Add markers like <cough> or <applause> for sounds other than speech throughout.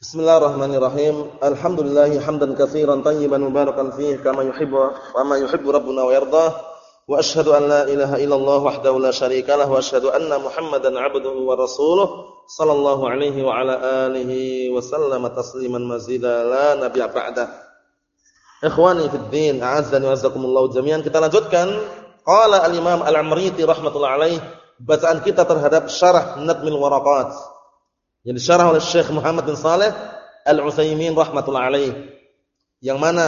Bismillahirrahmanirrahim. Alhamdulillah hamdan katsiran tayyiban mubarakan fihi kama yuhibbu wa ma yuhibbu rabbuna wa yardah. Wa asyhadu an la ilaha illallah wahdahu la syarika lah wa asyhadu anna Muhammadan 'abduhu wa rasuluh sallallahu alaihi wa ala alihi wa sallama tasliman mazida la nabiyya ba'da. Ikhwani fid din, a'azzani wa azzakumullah jami'an. Kita lanjutkan qala al-Imam Al-Amriti rahimatullah alaihi bacaan kita terhadap syarah Nadmil Waraqat yang disyarah oleh Syekh Muhammad bin Saleh Al-Utsaimin rahimatullah alaih. Yang mana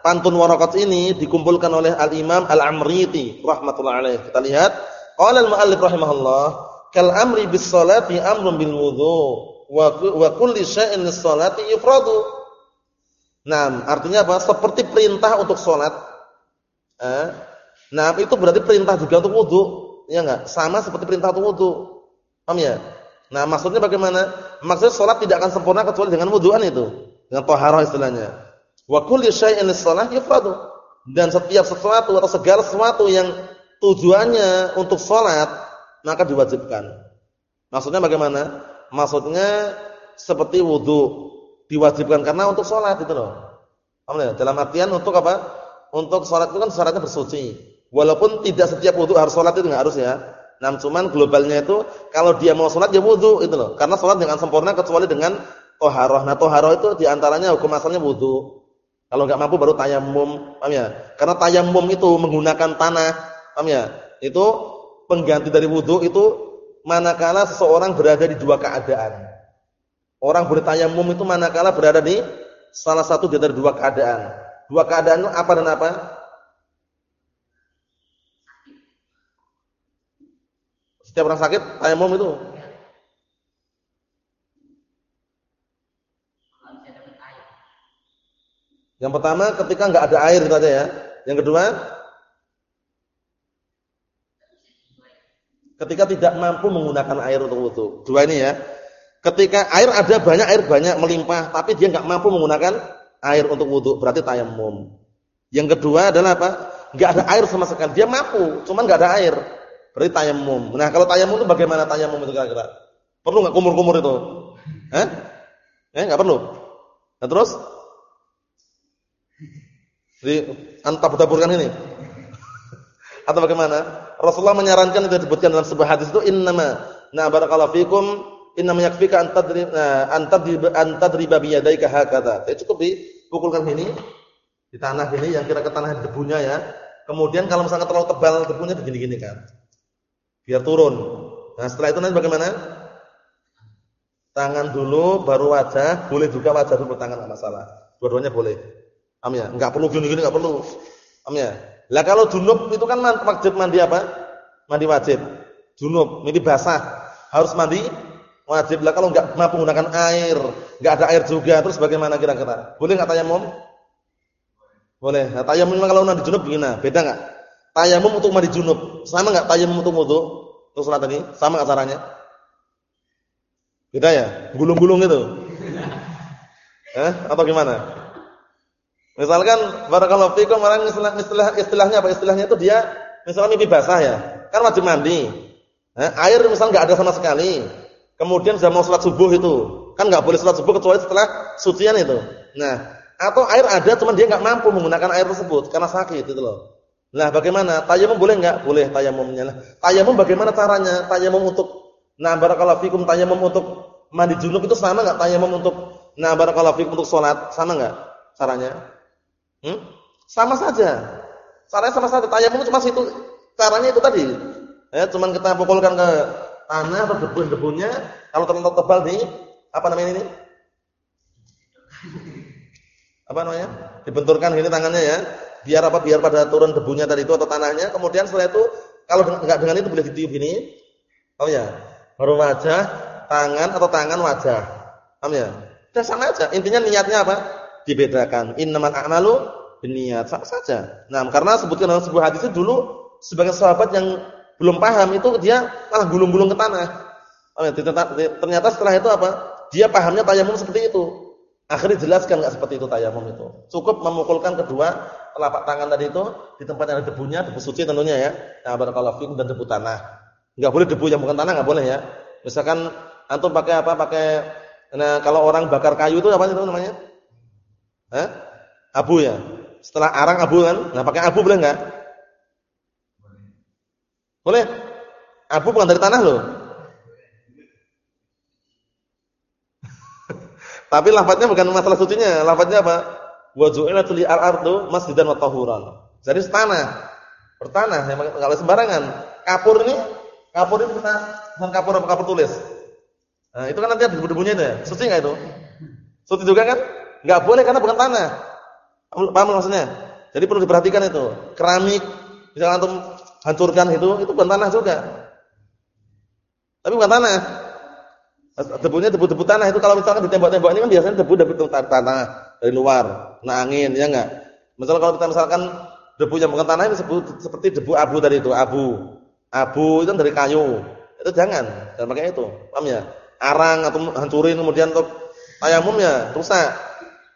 pantun warakat ini dikumpulkan oleh Al-Imam Al-Amriti rahimatullah alaih. Kita lihat, qala al-muallif rahimahullah, kal amri bis salati amrun bil wudu wa wa kulli syai'in lis salati yufradu. Nah, artinya apa? Seperti perintah untuk salat. Eh? Nah, itu berarti perintah juga untuk wudu, ya enggak? Sama seperti perintah untuk wudu. Paham ya? Nah, maksudnya bagaimana? Maksudnya salat tidak akan sempurna kecuali dengan wuduan itu, dengan taharah istilahnya. Wa kulli syai'in lis-shalah yufradu. Dan setiap sesuatu atau segala sesuatu yang tujuannya untuk salat maka diwajibkan. Maksudnya bagaimana? Maksudnya seperti wudu diwajibkan karena untuk salat itu loh. Paham ya? Dalam artian untuk apa? Untuk salat itu kan syaratnya bersuci. Walaupun tidak setiap wudu harus salat itu enggak harus ya. Nah, cuman globalnya itu kalau dia mau sholat ya wudu itu loh. Karena sholat dengan sempurna kecuali dengan toharoh. Nah, toharoh itu di antaranya hukum asalnya wudu. Kalau nggak mampu baru tayamum, paham ya? Karena tayamum itu menggunakan tanah, paham ya? Itu pengganti dari wudu itu manakala seseorang berada di dua keadaan. Orang bertayamum itu manakala berada di salah satu dari dua keadaan. Dua keadaan itu apa dan apa? Setiap orang sakit tayamum itu. Yang pertama ketika enggak ada air itu aja ya. Yang kedua ketika tidak mampu menggunakan air untuk wudu. Dua ini ya. Ketika air ada banyak air banyak melimpah tapi dia enggak mampu menggunakan air untuk wudu, berarti tayamum. Yang kedua adalah apa? Enggak ada air sama sekali. Dia mampu, cuman enggak ada air. Berarti tayamum. Nah, kalau tayamum itu bagaimana tayamum itu kira-kira? Perlu enggak kumur-kumur itu? Hah? Eh, enggak perlu. Nah, terus di antab-taburkan ini. <laughs> Atau bagaimana? Rasulullah menyarankan itu disebutkan dalam sebuah hadis itu innama na barakallahu fikum innama yakfika an tadrib an tadrib an tadriba bi yadaika hakadha. Ya cukup dipukulkan ini di tanah ini yang kira-kira tanah debunya ya. Kemudian kalau misalnya terlalu tebal debunya begini-gini kan biar turun. Nah, setelah itu nanti bagaimana? Tangan dulu baru wajah, boleh juga wajah dulu tangan enggak masalah. Dua-duanya boleh. Paham ya? Enggak perlu gini-gini enggak perlu. Paham ya? Lah kalau junub itu kan wajib mandi apa? Mandi wajib. Junub, mandi basah. Harus mandi wajib. Lah kalau enggak mampu menggunakan air, enggak ada air juga, terus bagaimana kira-kira? Boleh enggak tayamum? Boleh. Nah, tayamum kalau mandi junub gimana? Beda enggak? Tayamum untuk mandi junub, sama enggak tayamum untuk wudu? Untuk salat tadi, sama enggak caranya? Beda ya? Gulung-gulung itu. Eh, atau gimana? Misalkan barakallahu fikum orang istilah, istilah istilahnya apa? Istilahnya itu dia misalnya mimpi basah ya. Kan wajib mandi. Eh, air misalnya enggak ada sama sekali. Kemudian sudah mau salat subuh itu, kan enggak boleh salat subuh kecuali setelah sucian itu. Nah, atau air ada cuman dia enggak mampu menggunakan air tersebut karena sakit itu loh. Nah, bagaimana? Tayamum boleh enggak? Boleh tayamumnya. Nah, tayamum bagaimana caranya? Tayamum untuk nah barakallahu fikum tayamum untuk mandi junub itu sama enggak tayamum untuk nah barakallahu fikum untuk salat? Sama enggak caranya? Hmm? Sama saja. Caranya sama saja. Tayamum cuma itu caranya itu tadi. Ya, cuman kita pukulkan ke tanah atau debu-debunya, kalau terlalu tebal nih, apa namanya ini? Apa namanya? Dibenturkan gini tangannya ya biar apa? Biar pada turun debunya tadi itu atau tanahnya. Kemudian setelah itu kalau enggak dengan itu boleh ditiup gini paham ya? Baru wajah tangan atau tangan wajah. Paham ya? Sudah sama aja. Intinya niatnya apa? Dibedakan. Innamal a'malu binniyat. Sama saja. Nah karena sebutkan dalam sebuah hadis itu dulu sebagai sahabat yang belum paham itu dia malah gulung-gulung ke tanah. Ya? ternyata setelah itu apa? Dia pahamnya tayamum seperti itu Akhirnya jelaskan nggak seperti itu tayamum itu. Cukup memukulkan kedua telapak tangan tadi itu di tempat yang ada debunya, debu suci tentunya ya. Nah, barakallahu dan debu tanah. Enggak boleh debu yang bukan tanah enggak boleh ya. Misalkan antum pakai apa? Pakai Nah, kalau orang bakar kayu itu apa itu namanya? Hah? Abu ya. Setelah arang abu kan? Nah, pakai abu boleh enggak? Boleh. Abu bukan dari tanah loh. Tapi lafadznya bukan masalah sucinya, lafadznya apa? Wa ju'ilatul al-ardu masjidan wa tahuran. Jadi tanah. Bertanah, enggak boleh sembarangan. Kapur ini, kapur ini kita bukan kapur apa kapur tulis. Nah, itu kan nanti ada debu-debunya itu ya. Suci enggak itu? Suci juga kan? Enggak boleh karena bukan tanah. Paham maksudnya? Jadi perlu diperhatikan itu. Keramik, misalnya antum hancurkan itu, itu bukan tanah juga. Tapi bukan tanah. Debunya debu-debu tanah itu kalau misalkan di tembok-tembok ini kan biasanya debu-debu tanah dari luar, kena angin, ya enggak? Misalnya kalau kita misalkan debu yang bukan tanah ini seperti debu abu tadi itu, abu. Abu itu kan dari kayu. Itu jangan, jangan pakai itu. Paham ya? Arang atau hancurin kemudian untuk tayamum ya rusak.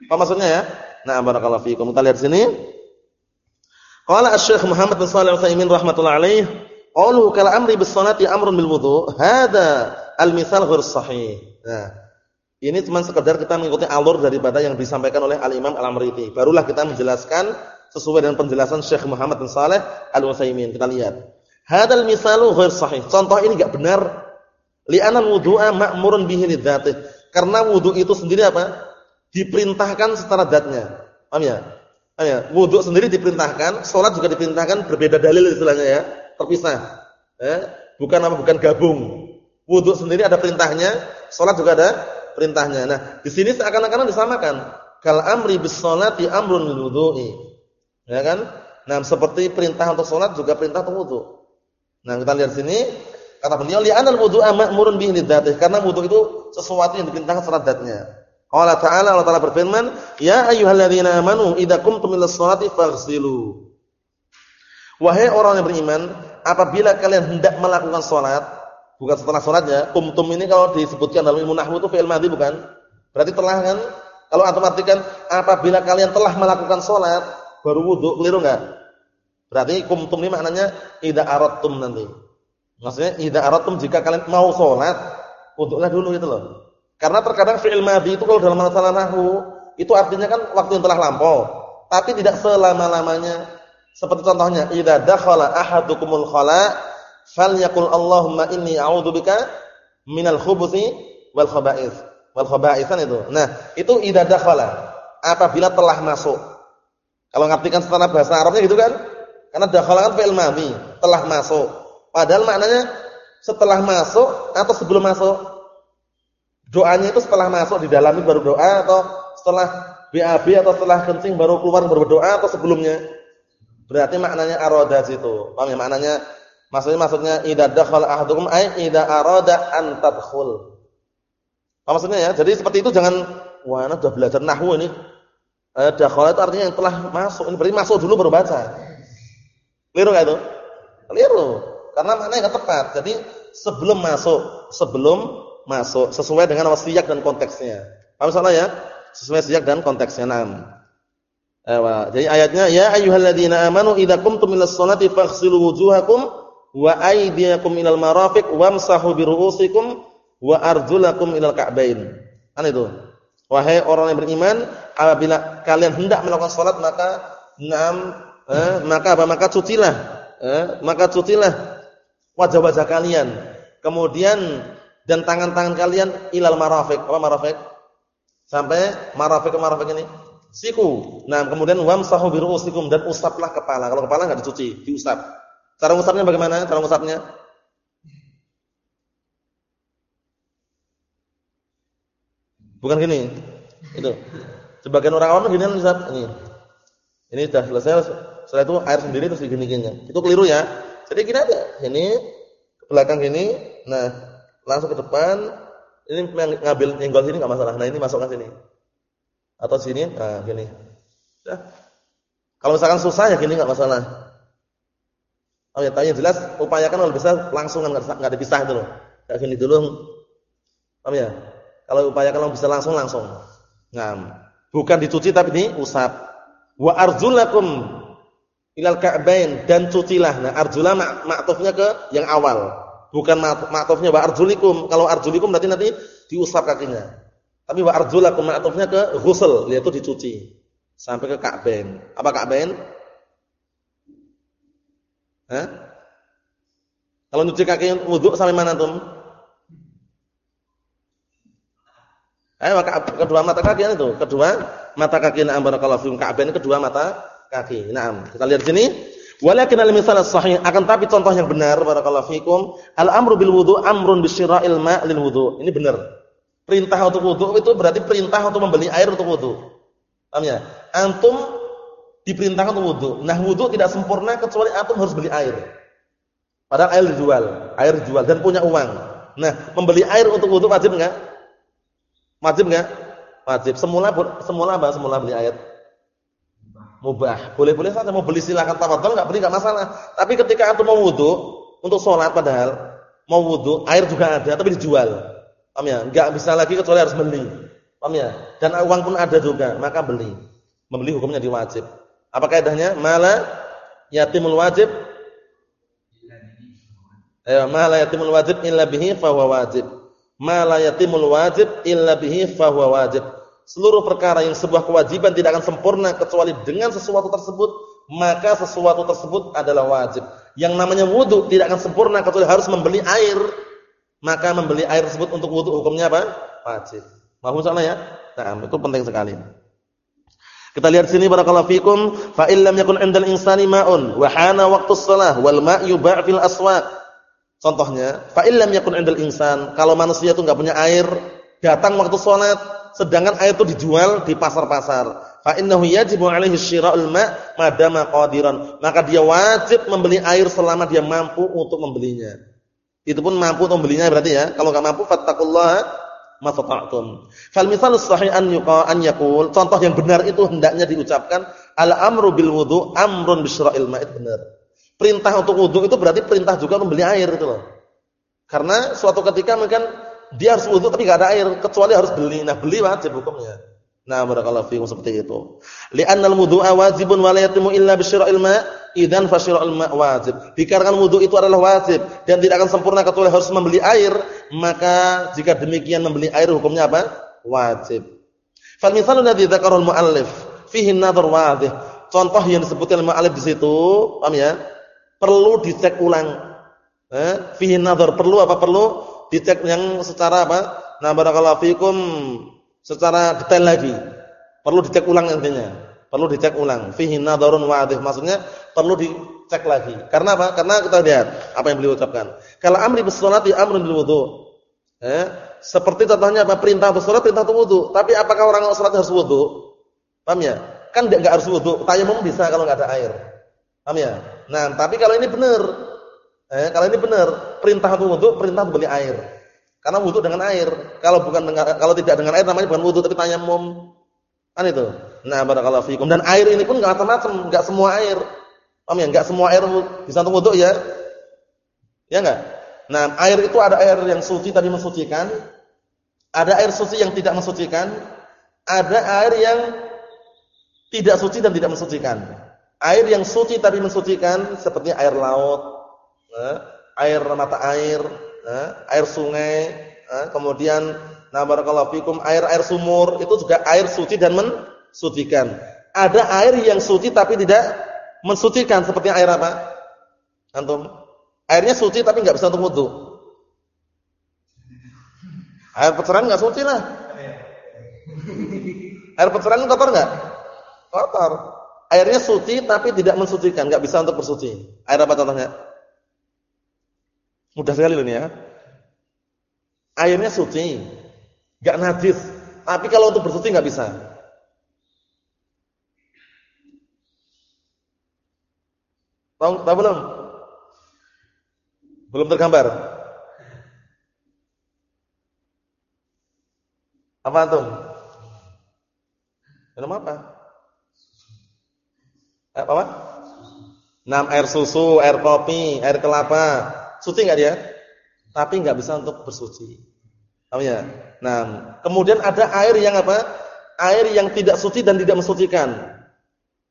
Apa maksudnya ya? Nah, barakallahu fiikum. Kita lihat sini. Qala Asy-Syaikh Muhammad bin Shalih Al-Utsaimin rahimatullah alaih, qalu kal amri bis salati amrun bil wudu, hada al-misal ghair sahih. Nah, ini cuma sekedar kita mengikuti alur daripada yang disampaikan oleh Al-Imam Al-Amriti. Barulah kita menjelaskan sesuai dengan penjelasan Syekh Muhammad bin Shalih Al-Utsaimin. Kita lihat. Hadal misalu ghair sahih. Contoh ini enggak benar. Li'anal wudu'a ma'murun bihi lidzatih. Karena wudu itu sendiri apa? Diperintahkan secara zatnya. Paham ya? Ya? Wudu sendiri diperintahkan, salat juga diperintahkan, berbeda dalil istilahnya ya, terpisah. Eh, bukan apa bukan gabung. Wudu sendiri ada perintahnya, salat juga ada perintahnya. Nah, di sini seakan-akan disamakan. Kal amri bis salati amrun lil wudu'i. Ya kan? Nah, seperti perintah untuk salat juga perintah untuk wudu. Nah, kita lihat sini kata beliau li'anal wudu'a ma'murun bihi lidzatih karena wudu itu sesuatu yang diperintahkan secara zatnya. Allah Ta'ala Allah Ta'ala berfirman, "Ya ayyuhalladzina amanu idza qumtum ilas sholati faghsilu." Wahai orang yang beriman, apabila kalian hendak melakukan salat, bukan setelah salatnya, qumtum ini kalau disebutkan dalam ilmu nahwu itu fi'il madhi bukan? Berarti telah kan? Kalau antum artikan apabila kalian telah melakukan salat, baru wudu, keliru enggak? Berarti kumtum ini maknanya idza aradtum nanti. Maksudnya idza aradtum jika kalian mau salat, wudhulah dulu gitu loh. Karena terkadang fi'il madhi itu kalau dalam masalah nahwu itu artinya kan waktu yang telah lampau, tapi tidak selama-lamanya. Seperti contohnya idza dakhala ahadukumul khala falyaqul Allahumma inni a'udzubika minal khubuthi wal khaba'ith. Wal khaba'ithan itu. Nah, itu idza dakhala apabila telah masuk. Kalau ngartikan setelah bahasa Arabnya gitu kan? Karena dakhala kan fi'il madhi, telah masuk. Padahal maknanya setelah masuk atau sebelum masuk? Doanya itu setelah masuk di dalam baru doa atau setelah BAB atau setelah kencing baru keluar baru berdoa atau sebelumnya? Berarti maknanya arada situ. Paham ya maknanya? Maksudnya maksudnya idza dakhala ahadukum ay idza arada an tadkhul. Apa maksudnya ya? Jadi seperti itu jangan wah, sudah belajar nahwu ini. Eh, dakhala itu artinya yang telah masuk. Ini berarti masuk dulu baru baca. Keliru enggak itu? Keliru. Karena maknanya enggak tepat. Jadi sebelum masuk, sebelum masuk sesuai dengan wasiat dan konteksnya. Paham salah ya? Sesuai siyak dan konteksnya. Naam. Ewa. Jadi ayatnya ya ayyuhalladzina amanu idza qumtum ilas sholati faghsilu wujuhakum wa aydiyakum ilal marafiq wamsahu biru'usikum wa arjulakum ilal ka'bain. Kan itu. Wahai orang yang beriman, apabila kalian hendak melakukan salat maka enam eh, maka apa? Maka cucilah, eh, maka cucilah wajah-wajah kalian. Kemudian dan tangan-tangan kalian ilal marafiq. Apa marafiq? Sampai marafiq ke marafiq ini siku. Nah, kemudian wamsahu bi ru'usikum dan usaplah kepala. Kalau kepala enggak dicuci, diusap. Cara usapnya bagaimana? Cara usapnya? Bukan gini. Itu. Sebagian orang awam gini usap ini. Ini sudah selesai, setelah itu air sendiri terus digini-gini. Itu keliru ya. Jadi gini aja. Ini ke belakang gini, nah langsung ke depan. Ini ngambil nyenggol sini enggak masalah. Nah, ini masukkan sini. Atau sini, nah gini. Sudah. Kalau misalkan susah ya gini enggak masalah. Oh ya, tanya jelas upayakan kalau bisa langsung kan enggak dipisah itu loh. Kayak gini dulu. Paham ya? Kalau upayakan kalau bisa langsung langsung. Ngam. Bukan dicuci tapi diusap. Wa arjulakum ilal ka'bain dan cucilah. Nah, arjula mak maktufnya ke yang awal. Bukan maktufnya wa arjulikum. Kalau arjulikum berarti nanti diusap kakinya. Tapi wa arjulakum ma'tufnya ke ghusl, yaitu dicuci sampai ke ka'bain. Apa ka'bain? Hah? Kalau nyuci kaki wudhu sampai mana tuh? Ayo kedua mata kaki itu, kedua mata kaki na'am barakallahu fikum ka'bain kedua mata kaki. Naam. Kita lihat sini. Walakin al-misal sahih akan tapi contoh yang benar barakallahu fikum, al-amru bil wudu amrun bisyira'il ma' lil wudu. Ini benar. Perintah untuk wudu itu berarti perintah untuk membeli air untuk wudu. Paham ya? Antum diperintahkan untuk wudu. Nah, wudu tidak sempurna kecuali antum harus beli air. Padahal air dijual, air dijual dan punya uang. Nah, membeli air untuk wudu wajib enggak? Wajib enggak? Wajib. Semula semula apa? Semula beli air mubah. Boleh-boleh saja mau beli silakan tafadhol enggak beli enggak masalah. Tapi ketika antum mau wudu untuk sholat padahal mau wudu, air juga ada tapi dijual. Paham ya? Enggak bisa lagi kecuali harus beli. Paham ya? Dan uang pun ada juga, maka beli. Membeli hukumnya diwajib. Apa kaidahnya? Mala yatimul wajib Ayo, mala yatimul wajib illa bihi fa wajib. Mala yatimul wajib illa bihi fa wajib seluruh perkara yang sebuah kewajiban tidak akan sempurna kecuali dengan sesuatu tersebut, maka sesuatu tersebut adalah wajib. Yang namanya wudu tidak akan sempurna kecuali harus membeli air. Maka membeli air tersebut untuk wudu hukumnya apa? Wajib. Mohon salah ya? Nah, itu penting sekali. Kita lihat sini barakallahu fikum, fa illam yakun 'indal insani ma'un wa hana waqtus shalah wal ma' yuba' fil aswaq. Contohnya, fa illam yakun 'indal insan, kalau manusia itu enggak punya air, datang waktu salat, sedangkan air itu dijual di pasar-pasar. Fa innahu yajibu alaihi syira'ul ma' madama qadiran. Maka dia wajib membeli air selama dia mampu untuk membelinya. Itu pun mampu untuk membelinya berarti ya. Kalau enggak mampu fattaqullaha mastata'tum. Fal misalus sahih an yuqa an yaqul, contoh yang benar itu hendaknya diucapkan al amru bil wudu amrun bisyira'il ma'id benar. Perintah untuk wudu itu berarti perintah juga membeli air itu loh. Karena suatu ketika mungkin dia harus wudu tapi enggak ada air kecuali harus beli. Nah, beli wajib hukumnya. Nah, barakallahu fiikum seperti itu. Li'annal wudu'a wajibun wa la yatimu illa bisyira'il ma' idzan fasyira'ul ma' wajib. Dikarenakan wudu itu adalah wajib dan tidak akan sempurna kecuali harus membeli air, maka jika demikian membeli air hukumnya apa? Wajib. Fal misalul ladzi dzakarahu al-muallif fihi nadhar wadih. Contoh yang disebutkan al-muallif di situ, paham ya? Perlu dicek ulang. Eh, fihi nadhar perlu apa perlu dicek yang secara apa? Nah, barakallahu fikum secara detail lagi. Perlu dicek ulang intinya. Perlu dicek ulang. Fihi nadharun wadih. Maksudnya perlu dicek lagi. Karena apa? Karena kita lihat apa yang beliau ucapkan. Kalau amri bis salati amrun bil wudu. Eh, seperti contohnya apa? Perintah untuk salat, perintah untuk wudu. Tapi apakah orang salat harus wudu? Paham ya? Kan enggak harus wudu. Tayamum bisa kalau enggak ada air. Paham ya? Nah, tapi kalau ini benar Eh, kalau ini benar, perintah untuk wudu, perintah untuk beli air. Karena wudu dengan air. Kalau bukan dengan kalau tidak dengan air namanya bukan wudu tapi tayamum. Kan itu. Nah, barakallahu fikum. Dan air ini pun enggak macam-macam, enggak semua air. Paham ya? Enggak semua air bisa untuk wudu ya. Ya enggak? Nah, air itu ada air yang suci tadi mensucikan, ada air suci yang tidak mensucikan, ada air yang tidak suci dan tidak mensucikan. Air yang suci tadi mensucikan seperti air laut, eh, air mata air, eh, air sungai, eh, kemudian nah barakallahu fikum air-air sumur itu juga air suci dan mensucikan. Ada air yang suci tapi tidak mensucikan seperti air apa? Antum? Airnya suci tapi enggak bisa untuk wudu. Air peceran enggak suci lah. Air peceran kotor enggak? Kotor. Airnya suci tapi tidak mensucikan, enggak bisa untuk bersuci. Air apa contohnya? Mudah sekali loh ini ya. Airnya suci, enggak najis. Tapi kalau untuk bersuci enggak bisa. Tahu tahu belum? Belum tergambar. Apa antum? Minum apa? Apa apa? Nam air susu, air kopi, air kelapa, Suci enggak dia? Tapi enggak bisa untuk bersuci. Paham ya? Nah, kemudian ada air yang apa? Air yang tidak suci dan tidak mensucikan.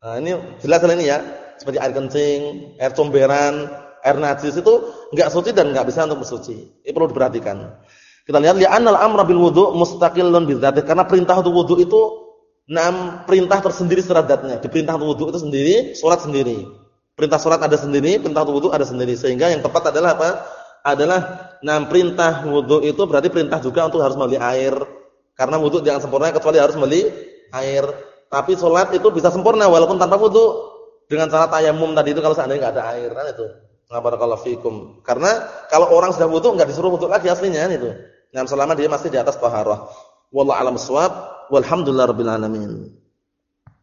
Nah, ini jelas ini ya. Seperti air kencing, air comberan, air najis itu enggak suci dan enggak bisa untuk bersuci. Ini perlu diperhatikan. Kita lihat li'anal amra bil wudu mustaqillun bidzatih karena perintah untuk wudu itu enam perintah tersendiri secara zatnya. Di perintah untuk wudu itu sendiri, salat sendiri. Perintah salat ada sendiri, perintah untuk wudu ada sendiri. Sehingga yang tepat adalah apa? Adalah enam perintah wudu itu berarti perintah juga untuk harus mandi air. Karena wudu jangan sempurna kecuali harus mandi air. Tapi salat itu bisa sempurna walaupun tanpa wudu. Dengan cara tayamum tadi itu kalau seandainya enggak ada air kan itu. Barakallahu fikum. Karena kalau orang sudah wudu enggak disuruh wudu lagi aslinya kan itu. Nah, selama dia masih di atas taharah. Wallahu a'lam bissawab. Walhamdulillahirabbil alamin.